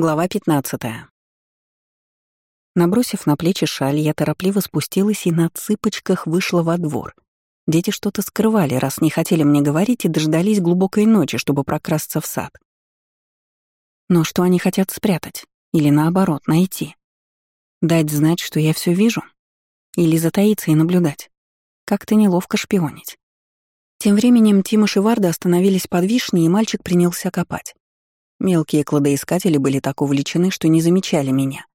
Глава 15. Набросив на плечи шаль, я торопливо спустилась и на цыпочках вышла во двор. Дети что-то скрывали, раз не хотели мне говорить и дождались глубокой ночи, чтобы прокрасться в сад. Но что они хотят спрятать? Или наоборот, найти? Дать знать, что я все вижу? Или затаиться и наблюдать? Как-то неловко шпионить. Тем временем Тимош и Варда остановились под вишней, и мальчик принялся копать. Мелкие кладоискатели были так увлечены, что не замечали меня.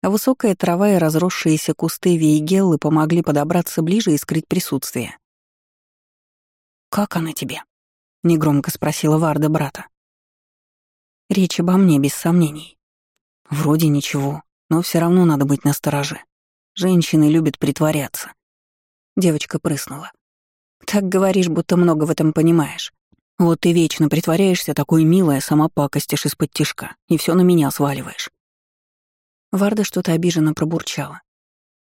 А высокая трава и разросшиеся кусты вейгеллы помогли подобраться ближе и скрыть присутствие. «Как она тебе?» — негромко спросила Варда брата. Речь обо мне, без сомнений. Вроде ничего, но все равно надо быть настороже. Женщины любят притворяться. Девочка прыснула. «Так говоришь, будто много в этом понимаешь. Вот ты вечно притворяешься такой милая, сама пакостишь из-под тишка, и все на меня сваливаешь. Варда что-то обиженно пробурчала.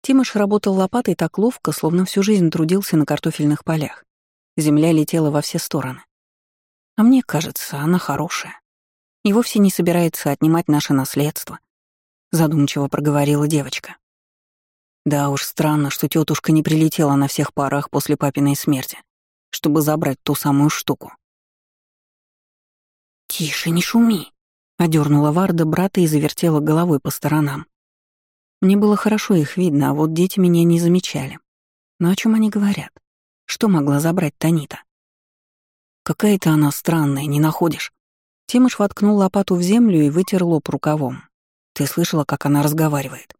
Тимош работал лопатой так ловко, словно всю жизнь трудился на картофельных полях. Земля летела во все стороны. А мне кажется, она хорошая. И вовсе не собирается отнимать наше наследство. Задумчиво проговорила девочка. Да уж странно, что тетушка не прилетела на всех парах после папиной смерти, чтобы забрать ту самую штуку. «Тише, не шуми!» — одернула Варда брата и завертела головой по сторонам. Мне было хорошо их видно, а вот дети меня не замечали. Но о чем они говорят? Что могла забрать Танита? Какая-то она странная, не находишь? Тимош воткнул лопату в землю и вытер лоб рукавом. Ты слышала, как она разговаривает?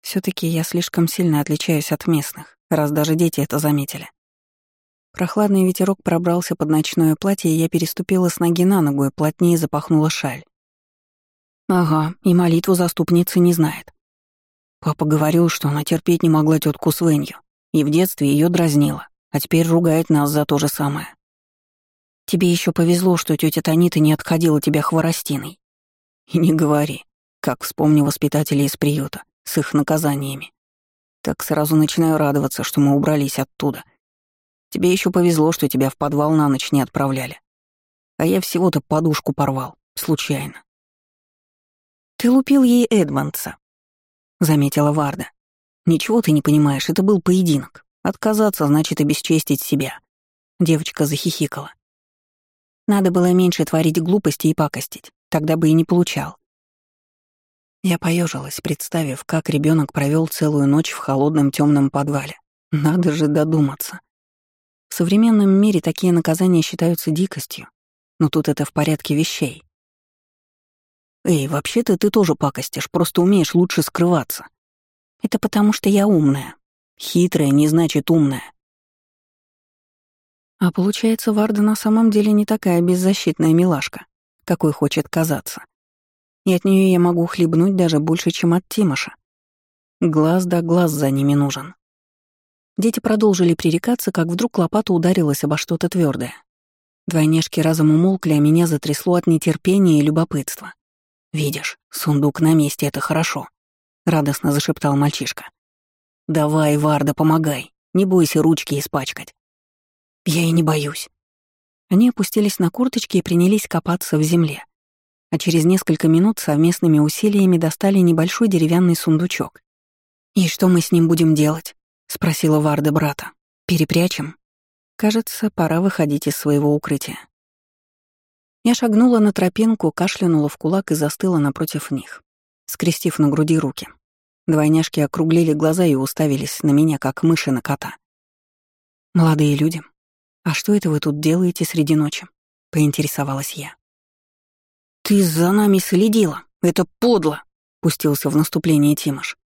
все таки я слишком сильно отличаюсь от местных, раз даже дети это заметили. Прохладный ветерок пробрался под ночное платье, и я переступила с ноги на ногу и плотнее запахнула шаль. Ага, и молитву заступницы не знает. Папа говорил, что она терпеть не могла тетку Свенью, и в детстве ее дразнила, а теперь ругает нас за то же самое. Тебе еще повезло, что тетя Танита не отходила тебя хворостиной. И не говори, как вспомню воспитателей из приюта с их наказаниями. Так сразу начинаю радоваться, что мы убрались оттуда — Тебе еще повезло, что тебя в подвал на ночь не отправляли. А я всего-то подушку порвал, случайно. «Ты лупил ей Эдмонса», — заметила Варда. «Ничего ты не понимаешь, это был поединок. Отказаться значит обесчестить себя». Девочка захихикала. «Надо было меньше творить глупости и пакостить, тогда бы и не получал». Я поежилась, представив, как ребенок провел целую ночь в холодном темном подвале. Надо же додуматься. В современном мире такие наказания считаются дикостью, но тут это в порядке вещей. «Эй, вообще-то ты тоже пакостишь, просто умеешь лучше скрываться. Это потому что я умная. Хитрая не значит умная». А получается, Варда на самом деле не такая беззащитная милашка, какой хочет казаться. И от нее я могу хлебнуть даже больше, чем от Тимоша. Глаз да глаз за ними нужен. Дети продолжили пререкаться, как вдруг лопата ударилась обо что-то твердое. Двойняшки разом умолкли, а меня затрясло от нетерпения и любопытства. «Видишь, сундук на месте, это хорошо», — радостно зашептал мальчишка. «Давай, Варда, помогай, не бойся ручки испачкать». «Я и не боюсь». Они опустились на курточки и принялись копаться в земле. А через несколько минут совместными усилиями достали небольшой деревянный сундучок. «И что мы с ним будем делать?» — спросила Варда брата. «Перепрячем?» «Кажется, пора выходить из своего укрытия». Я шагнула на тропинку, кашлянула в кулак и застыла напротив них, скрестив на груди руки. Двойняшки округлили глаза и уставились на меня, как мыши на кота. «Молодые люди, а что это вы тут делаете среди ночи?» — поинтересовалась я. «Ты за нами следила! Это подло!» — пустился в наступление Тимош.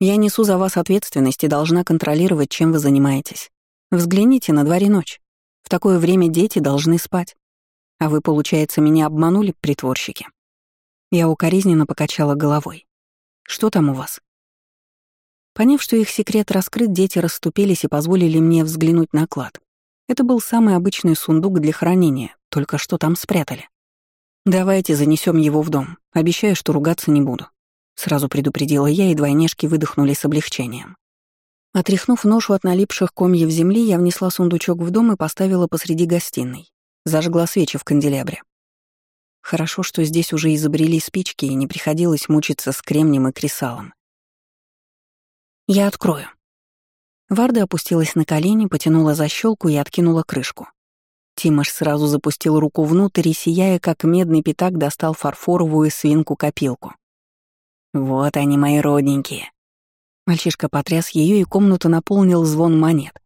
Я несу за вас ответственность и должна контролировать, чем вы занимаетесь. Взгляните, на дворе ночь. В такое время дети должны спать. А вы, получается, меня обманули, притворщики?» Я укоризненно покачала головой. «Что там у вас?» Поняв, что их секрет раскрыт, дети расступились и позволили мне взглянуть на клад. Это был самый обычный сундук для хранения, только что там спрятали. «Давайте занесем его в дом. Обещаю, что ругаться не буду. Сразу предупредила я, и двойняшки выдохнули с облегчением. Отряхнув ношу от налипших комьев земли, я внесла сундучок в дом и поставила посреди гостиной. Зажгла свечи в канделябре. Хорошо, что здесь уже изобрели спички и не приходилось мучиться с кремнем и кресалом. «Я открою». Варда опустилась на колени, потянула защелку и откинула крышку. Тимош сразу запустил руку внутрь и, сияя как медный пятак, достал фарфоровую свинку-копилку. «Вот они, мои родненькие». Мальчишка потряс ее и комнату наполнил звон монет.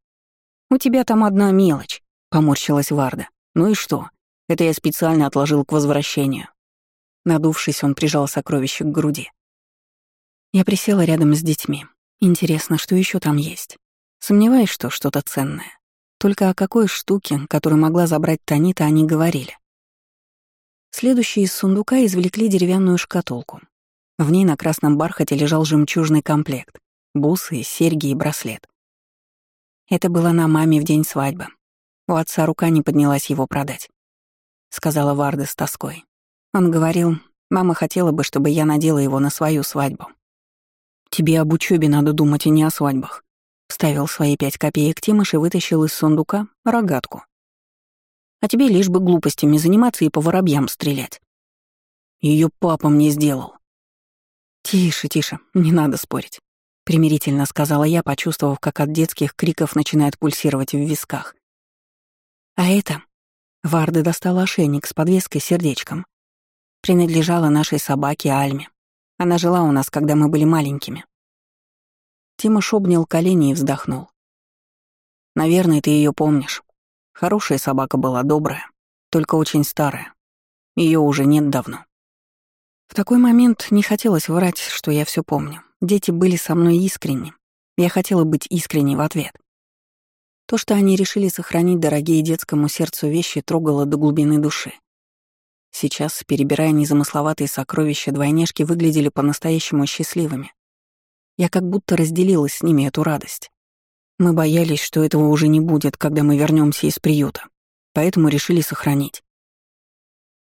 «У тебя там одна мелочь», — поморщилась Варда. «Ну и что? Это я специально отложил к возвращению». Надувшись, он прижал сокровище к груди. Я присела рядом с детьми. Интересно, что еще там есть? Сомневаюсь, что что-то ценное. Только о какой штуке, которую могла забрать Танита, они говорили. Следующие из сундука извлекли деревянную шкатулку. В ней на красном бархате лежал жемчужный комплект — бусы, серьги и браслет. Это было на маме в день свадьбы. У отца рука не поднялась его продать. Сказала Варда с тоской. Он говорил, мама хотела бы, чтобы я надела его на свою свадьбу. Тебе об учебе надо думать и не о свадьбах. Вставил свои пять копеек Тимош и вытащил из сундука рогатку. А тебе лишь бы глупостями заниматься и по воробьям стрелять. Ее папа мне сделал. Тише, тише, не надо спорить. Примирительно сказала я, почувствовав, как от детских криков начинает пульсировать в висках. А это... Варда достала ошейник с подвеской сердечком. Принадлежала нашей собаке Альме. Она жила у нас, когда мы были маленькими. Тимош обнял колени и вздохнул. «Наверное, ты ее помнишь. Хорошая собака была, добрая, только очень старая. Ее уже нет давно». В такой момент не хотелось врать, что я все помню. Дети были со мной искренни. Я хотела быть искренней в ответ. То, что они решили сохранить дорогие детскому сердцу вещи, трогало до глубины души. Сейчас, перебирая незамысловатые сокровища, двойняшки выглядели по-настоящему счастливыми. Я как будто разделила с ними эту радость. Мы боялись, что этого уже не будет, когда мы вернемся из приюта, поэтому решили сохранить.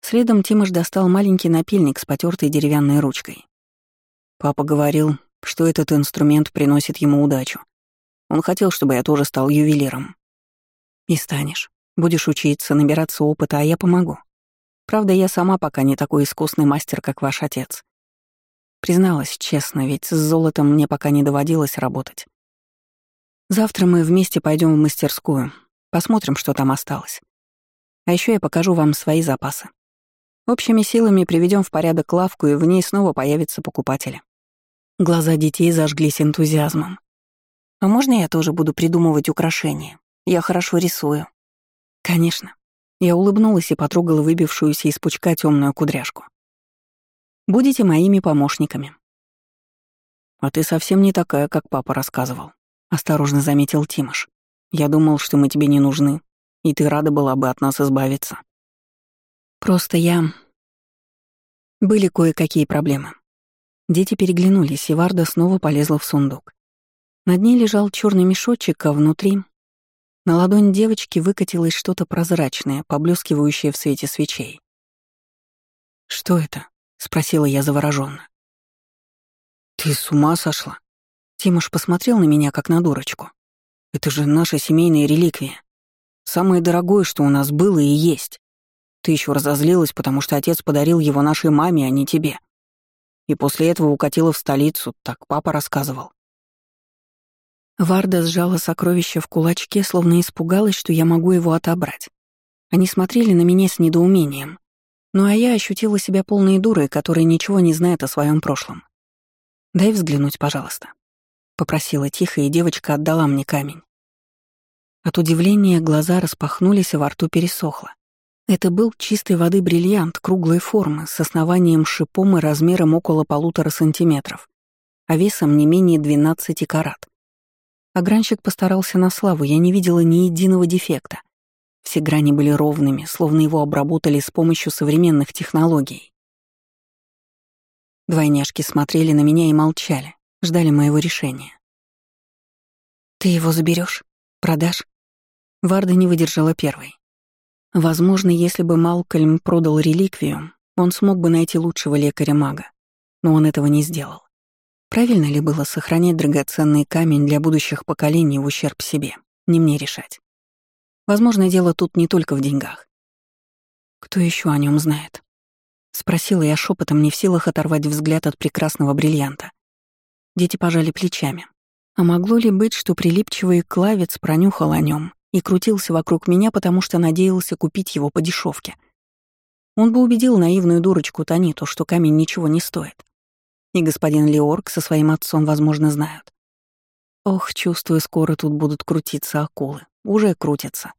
Следом Тимош достал маленький напильник с потертой деревянной ручкой. Папа говорил, что этот инструмент приносит ему удачу. Он хотел, чтобы я тоже стал ювелиром. И станешь. Будешь учиться, набираться опыта, а я помогу. Правда, я сама пока не такой искусный мастер, как ваш отец. Призналась честно, ведь с золотом мне пока не доводилось работать. Завтра мы вместе пойдем в мастерскую, посмотрим, что там осталось. А еще я покажу вам свои запасы. Общими силами приведем в порядок лавку, и в ней снова появятся покупатели. Глаза детей зажглись энтузиазмом. А можно я тоже буду придумывать украшения? Я хорошо рисую. Конечно. Я улыбнулась и потрогала выбившуюся из пучка темную кудряшку. Будете моими помощниками». «А ты совсем не такая, как папа рассказывал», — осторожно заметил Тимош. «Я думал, что мы тебе не нужны, и ты рада была бы от нас избавиться». «Просто я...» Были кое-какие проблемы. Дети переглянулись, и Варда снова полезла в сундук. На дне лежал черный мешочек, а внутри... На ладонь девочки выкатилось что-то прозрачное, поблескивающее в свете свечей. «Что это?» — спросила я завороженно. «Ты с ума сошла?» Тимош посмотрел на меня, как на дурочку. «Это же наша семейная реликвия. Самое дорогое, что у нас было и есть. Ты еще разозлилась, потому что отец подарил его нашей маме, а не тебе. И после этого укатила в столицу, так папа рассказывал». Варда сжала сокровище в кулачке, словно испугалась, что я могу его отобрать. Они смотрели на меня с недоумением. Ну а я ощутила себя полной дурой, которая ничего не знает о своем прошлом. «Дай взглянуть, пожалуйста», — попросила тихо, и девочка отдала мне камень. От удивления глаза распахнулись, а во рту пересохло. Это был чистой воды бриллиант круглой формы с основанием шипом и размером около полутора сантиметров, а весом не менее 12 карат. Огранщик постарался на славу, я не видела ни единого дефекта. Все грани были ровными, словно его обработали с помощью современных технологий. Двойняшки смотрели на меня и молчали, ждали моего решения. «Ты его заберешь? Продашь?» Варда не выдержала первой. Возможно, если бы Малкольм продал реликвию, он смог бы найти лучшего лекаря-мага, но он этого не сделал. Правильно ли было сохранять драгоценный камень для будущих поколений в ущерб себе? Не мне решать. Возможно, дело тут не только в деньгах. Кто еще о нем знает? Спросила я шепотом, не в силах оторвать взгляд от прекрасного бриллианта. Дети пожали плечами. А могло ли быть, что прилипчивый клавец пронюхал о нем и крутился вокруг меня, потому что надеялся купить его по дешевке? Он бы убедил наивную дурочку Таниту, что камень ничего не стоит. И господин Леорг со своим отцом, возможно, знают. Ох, чувствую, скоро тут будут крутиться акулы. Уже крутятся.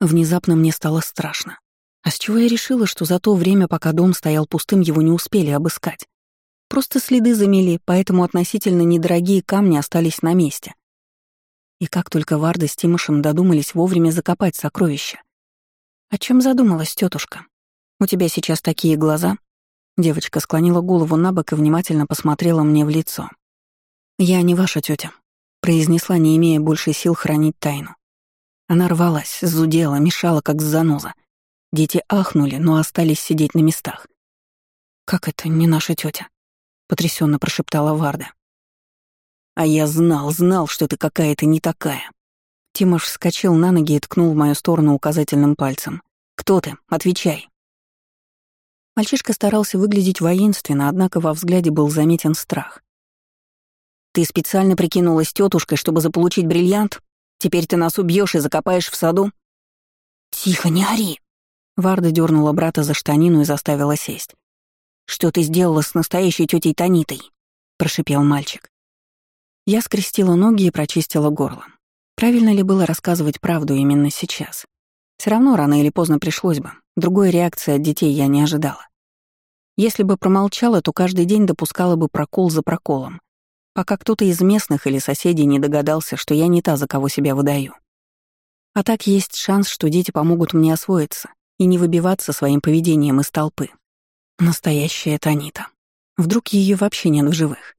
Внезапно мне стало страшно. А с чего я решила, что за то время, пока дом стоял пустым, его не успели обыскать? Просто следы замели, поэтому относительно недорогие камни остались на месте. И как только Варда с Тимошем додумались вовремя закопать сокровища. «О чем задумалась тетушка? У тебя сейчас такие глаза?» Девочка склонила голову на бок и внимательно посмотрела мне в лицо. «Я не ваша тетя, произнесла, не имея больше сил хранить тайну. Она рвалась, зудела, мешала, как заноза. Дети ахнули, но остались сидеть на местах. «Как это не наша тетя? потрясенно прошептала Варда. «А я знал, знал, что ты какая-то не такая». Тимош вскочил на ноги и ткнул в мою сторону указательным пальцем. «Кто ты? Отвечай». Мальчишка старался выглядеть воинственно, однако во взгляде был заметен страх. «Ты специально прикинулась тетушкой, чтобы заполучить бриллиант? Теперь ты нас убьешь и закопаешь в саду?» «Тихо, не ори!» Варда дернула брата за штанину и заставила сесть. «Что ты сделала с настоящей тетей Танитой?» — прошипел мальчик. Я скрестила ноги и прочистила горло. Правильно ли было рассказывать правду именно сейчас? Все равно рано или поздно пришлось бы. Другой реакции от детей я не ожидала. Если бы промолчала, то каждый день допускала бы прокол за проколом, пока кто-то из местных или соседей не догадался, что я не та, за кого себя выдаю. А так есть шанс, что дети помогут мне освоиться и не выбиваться своим поведением из толпы. Настоящая Танита. Вдруг ее вообще нет в живых?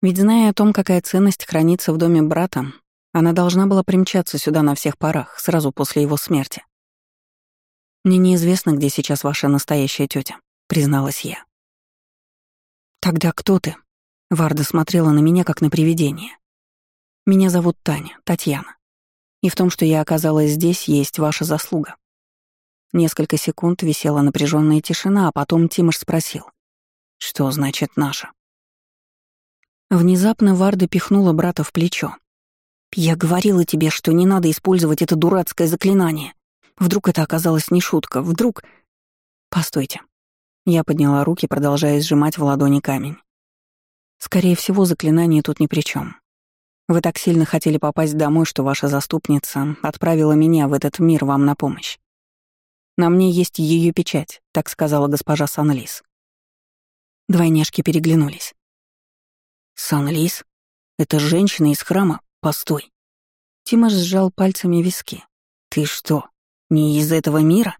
Ведь зная о том, какая ценность хранится в доме брата, она должна была примчаться сюда на всех парах, сразу после его смерти. «Мне неизвестно, где сейчас ваша настоящая тетя, призналась я. «Тогда кто ты?» Варда смотрела на меня, как на привидение. «Меня зовут Таня, Татьяна. И в том, что я оказалась здесь, есть ваша заслуга. Несколько секунд висела напряженная тишина, а потом Тимош спросил. «Что значит наша?» Внезапно Варда пихнула брата в плечо. «Я говорила тебе, что не надо использовать это дурацкое заклинание. Вдруг это оказалось не шутка, вдруг...» «Постойте». Я подняла руки, продолжая сжимать в ладони камень. «Скорее всего, заклинание тут ни при чем. Вы так сильно хотели попасть домой, что ваша заступница отправила меня в этот мир вам на помощь. На мне есть ее печать, так сказала госпожа Санлис. Двойняшки переглянулись. Санлис? Это женщина из храма? Постой. Тимош сжал пальцами виски. Ты что, не из этого мира?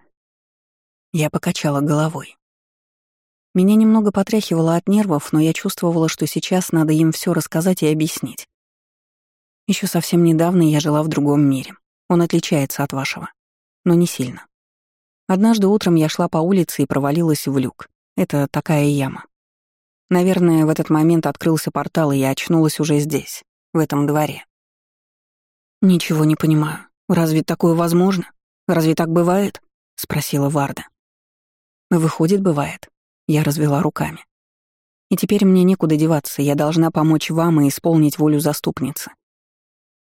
Я покачала головой. Меня немного потряхивало от нервов, но я чувствовала, что сейчас надо им все рассказать и объяснить. Еще совсем недавно я жила в другом мире. Он отличается от вашего, но не сильно. Однажды утром я шла по улице и провалилась в люк. Это такая яма. Наверное, в этот момент открылся портал, и я очнулась уже здесь, в этом дворе. «Ничего не понимаю. Разве такое возможно? Разве так бывает?» — спросила Варда. «Выходит, бывает». Я развела руками. «И теперь мне некуда деваться, я должна помочь вам и исполнить волю заступницы.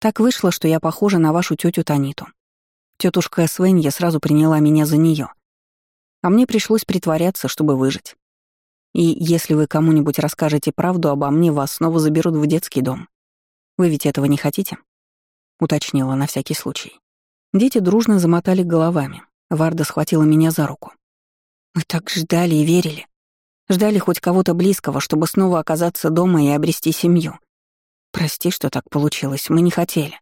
Так вышло, что я похожа на вашу тетю Таниту. Тетушка Свенья сразу приняла меня за нее, А мне пришлось притворяться, чтобы выжить. И если вы кому-нибудь расскажете правду обо мне, вас снова заберут в детский дом. Вы ведь этого не хотите? Уточнила на всякий случай. Дети дружно замотали головами. Варда схватила меня за руку. Мы так ждали и верили. Ждали хоть кого-то близкого, чтобы снова оказаться дома и обрести семью. Прости, что так получилось, мы не хотели.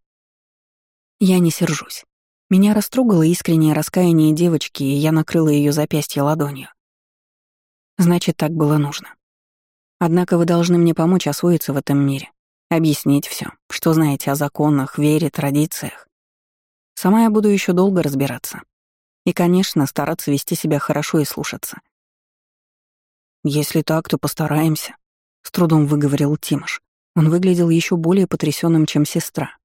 Я не сержусь. Меня растрогало искреннее раскаяние девочки, и я накрыла ее запястье ладонью. Значит, так было нужно. Однако вы должны мне помочь освоиться в этом мире, объяснить все, что знаете о законах, вере, традициях. Сама я буду еще долго разбираться. И, конечно, стараться вести себя хорошо и слушаться. Если так, то постараемся, с трудом выговорил Тимош. Он выглядел еще более потрясенным, чем сестра.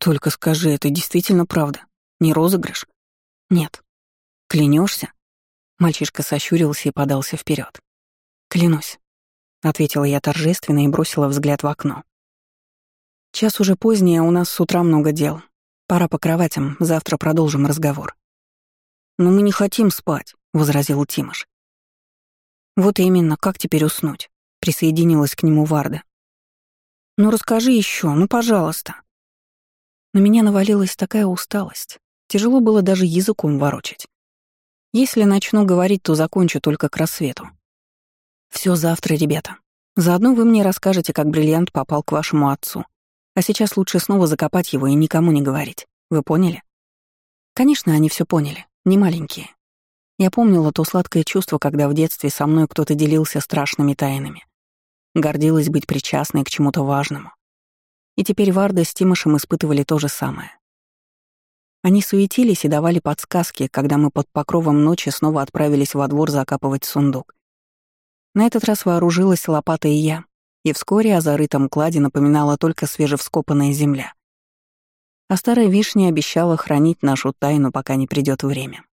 Только скажи, это действительно правда? Не розыгрыш? Нет. Клянешься? Мальчишка сощурился и подался вперед. «Клянусь», — ответила я торжественно и бросила взгляд в окно. «Час уже поздний, а у нас с утра много дел. Пора по кроватям, завтра продолжим разговор». «Но мы не хотим спать», — возразил Тимош. «Вот именно, как теперь уснуть?» — присоединилась к нему Варда. «Ну расскажи еще, ну пожалуйста». На меня навалилась такая усталость. Тяжело было даже языком ворочать. Если начну говорить, то закончу только к рассвету. Все завтра, ребята. Заодно вы мне расскажете, как бриллиант попал к вашему отцу. А сейчас лучше снова закопать его и никому не говорить. Вы поняли? Конечно, они все поняли. Не маленькие. Я помнила то сладкое чувство, когда в детстве со мной кто-то делился страшными тайнами. Гордилась быть причастной к чему-то важному. И теперь Варда с Тимошем испытывали то же самое. Они суетились и давали подсказки, когда мы под покровом ночи снова отправились во двор закапывать сундук. На этот раз вооружилась лопата и я, и вскоре о зарытом кладе напоминала только свежевскопанная земля. А старая вишня обещала хранить нашу тайну, пока не придет время.